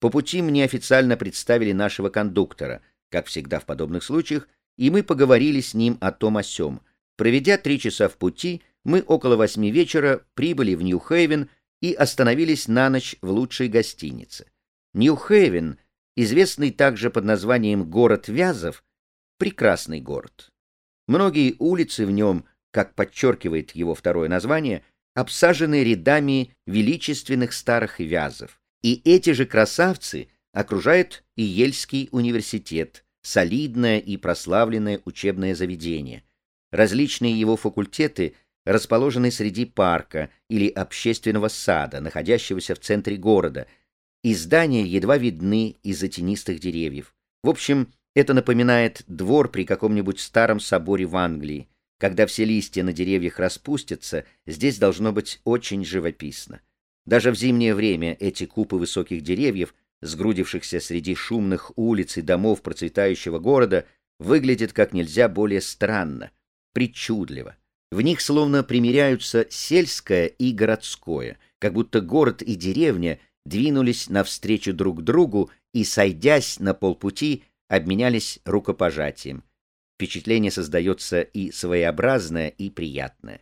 По пути мне официально представили нашего кондуктора, как всегда в подобных случаях, и мы поговорили с ним о том о сём. Проведя три часа в пути, мы около восьми вечера прибыли в Нью-Хейвен и остановились на ночь в лучшей гостинице. Нью-Хейвен, известный также под названием «Город Вязов», прекрасный город. Многие улицы в нем, как подчеркивает его второе название, обсажены рядами величественных старых вязов. И эти же красавцы окружают и Ельский университет, солидное и прославленное учебное заведение. Различные его факультеты расположены среди парка или общественного сада, находящегося в центре города, и здания едва видны из-за тенистых деревьев. В общем, это напоминает двор при каком-нибудь старом соборе в Англии. Когда все листья на деревьях распустятся, здесь должно быть очень живописно. Даже в зимнее время эти купы высоких деревьев, сгрудившихся среди шумных улиц и домов процветающего города, выглядят как нельзя более странно, причудливо. В них словно примиряются сельское и городское, как будто город и деревня двинулись навстречу друг другу и, сойдясь на полпути, обменялись рукопожатием. Впечатление создается и своеобразное, и приятное.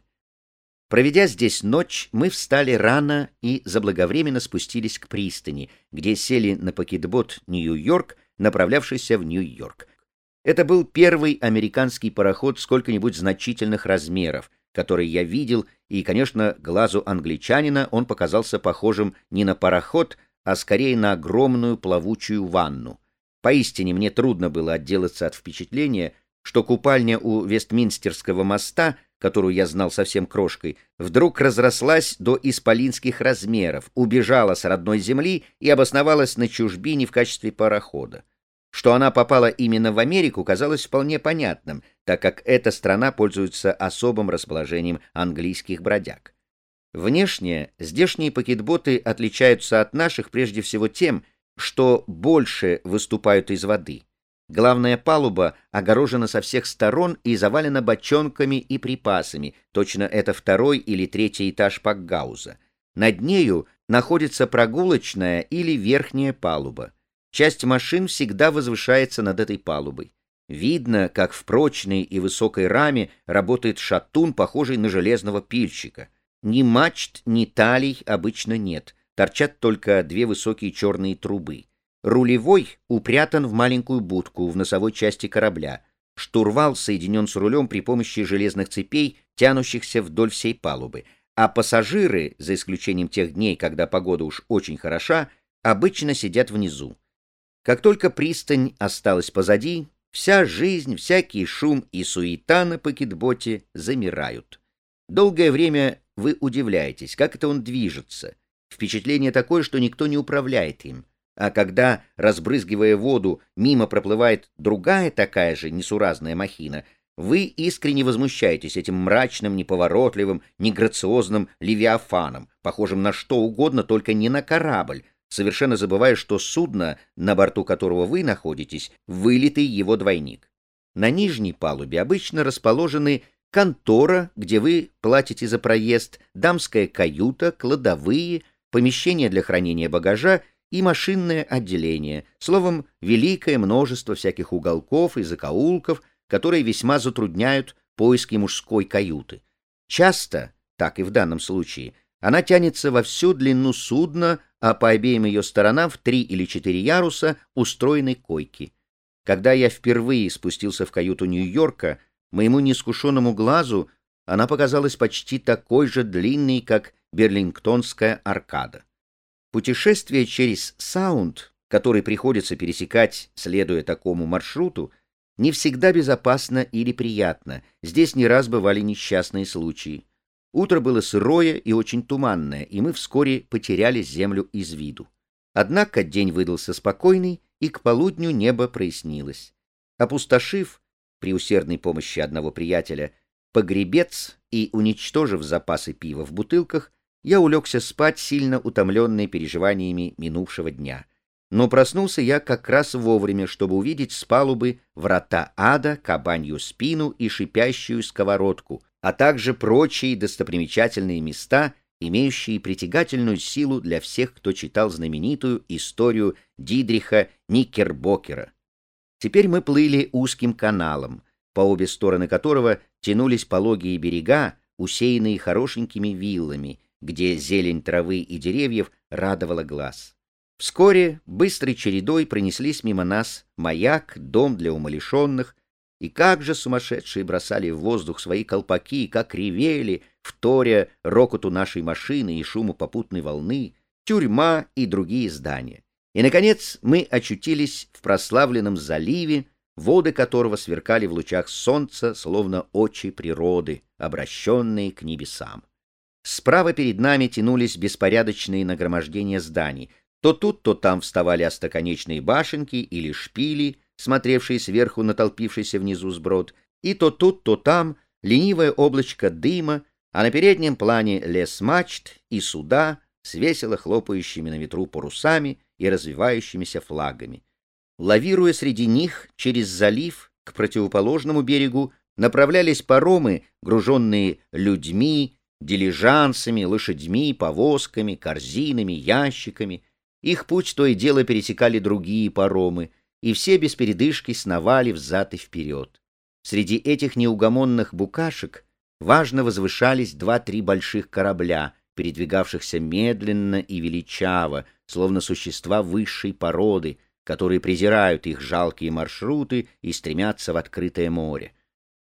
Проведя здесь ночь, мы встали рано и заблаговременно спустились к пристани, где сели на пакетбот «Нью-Йорк», направлявшийся в Нью-Йорк. Это был первый американский пароход сколько-нибудь значительных размеров, который я видел, и, конечно, глазу англичанина он показался похожим не на пароход, а скорее на огромную плавучую ванну. Поистине мне трудно было отделаться от впечатления, что купальня у Вестминстерского моста, которую я знал совсем крошкой, вдруг разрослась до исполинских размеров, убежала с родной земли и обосновалась на чужбине в качестве парохода. Что она попала именно в Америку, казалось вполне понятным, так как эта страна пользуется особым расположением английских бродяг. Внешне здешние пакетботы отличаются от наших прежде всего тем, что больше выступают из воды. Главная палуба огорожена со всех сторон и завалена бочонками и припасами, точно это второй или третий этаж Пакгауза. Над нею находится прогулочная или верхняя палуба. Часть машин всегда возвышается над этой палубой. Видно, как в прочной и высокой раме работает шатун, похожий на железного пильщика. Ни мачт, ни талий обычно нет, торчат только две высокие черные трубы. Рулевой упрятан в маленькую будку в носовой части корабля. Штурвал соединен с рулем при помощи железных цепей, тянущихся вдоль всей палубы. А пассажиры, за исключением тех дней, когда погода уж очень хороша, обычно сидят внизу. Как только пристань осталась позади, вся жизнь, всякий шум и суета на пакетботе замирают. Долгое время вы удивляетесь, как это он движется. Впечатление такое, что никто не управляет им. А когда, разбрызгивая воду, мимо проплывает другая такая же несуразная махина, вы искренне возмущаетесь этим мрачным, неповоротливым, неграциозным левиафаном, похожим на что угодно, только не на корабль, совершенно забывая, что судно, на борту которого вы находитесь, вылитый его двойник. На нижней палубе обычно расположены контора, где вы платите за проезд, дамская каюта, кладовые, помещение для хранения багажа и машинное отделение, словом, великое множество всяких уголков и закоулков, которые весьма затрудняют поиски мужской каюты. Часто, так и в данном случае, она тянется во всю длину судна, а по обеим ее сторонам в три или четыре яруса устроены койки. Когда я впервые спустился в каюту Нью-Йорка, моему неискушенному глазу она показалась почти такой же длинной, как Берлингтонская аркада. Путешествие через Саунд, который приходится пересекать, следуя такому маршруту, не всегда безопасно или приятно. Здесь не раз бывали несчастные случаи. Утро было сырое и очень туманное, и мы вскоре потеряли землю из виду. Однако день выдался спокойный, и к полудню небо прояснилось. Опустошив, при усердной помощи одного приятеля, погребец и уничтожив запасы пива в бутылках, я улегся спать, сильно утомленный переживаниями минувшего дня. Но проснулся я как раз вовремя, чтобы увидеть с палубы врата ада, кабанью спину и шипящую сковородку, а также прочие достопримечательные места, имеющие притягательную силу для всех, кто читал знаменитую историю Дидриха Никербокера. Теперь мы плыли узким каналом, по обе стороны которого тянулись пологие берега, усеянные хорошенькими виллами, где зелень травы и деревьев радовала глаз. Вскоре быстрой чередой пронеслись мимо нас маяк, дом для умалишенных, и как же сумасшедшие бросали в воздух свои колпаки, как ревели, вторя рокоту нашей машины и шуму попутной волны, тюрьма и другие здания. И, наконец, мы очутились в прославленном заливе, воды которого сверкали в лучах солнца, словно очи природы, обращенные к небесам. Справа перед нами тянулись беспорядочные нагромождения зданий. То тут, то там вставали остроконечные башенки или шпили, смотревшие сверху на толпившийся внизу сброд, и то тут, то там ленивое облачко дыма, а на переднем плане лес мачт и суда с весело хлопающими на ветру парусами и развивающимися флагами. Лавируя среди них через залив к противоположному берегу, направлялись паромы, груженные людьми, дилижансами, лошадьми, повозками, корзинами, ящиками. Их путь то и дело пересекали другие паромы, и все без передышки сновали взад и вперед. Среди этих неугомонных букашек важно возвышались два-три больших корабля, передвигавшихся медленно и величаво, словно существа высшей породы, которые презирают их жалкие маршруты и стремятся в открытое море.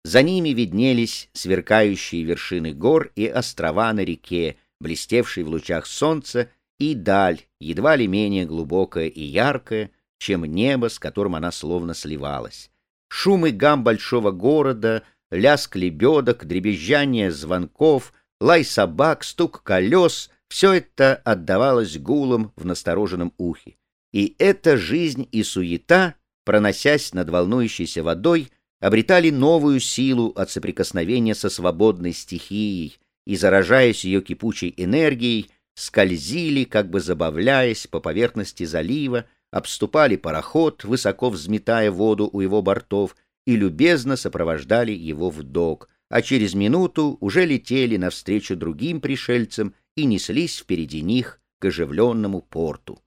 За ними виднелись сверкающие вершины гор и острова на реке, блестевшие в лучах солнца, и даль, едва ли менее глубокая и яркая, чем небо, с которым она словно сливалась. Шум и гам большого города, лязг лебедок, дребезжание звонков, лай собак, стук колес — все это отдавалось гулом в настороженном ухе. И эта жизнь и суета, проносясь над волнующейся водой, обретали новую силу от соприкосновения со свободной стихией и, заражаясь ее кипучей энергией, скользили, как бы забавляясь по поверхности залива, обступали пароход, высоко взметая воду у его бортов, и любезно сопровождали его в док, а через минуту уже летели навстречу другим пришельцам и неслись впереди них к оживленному порту.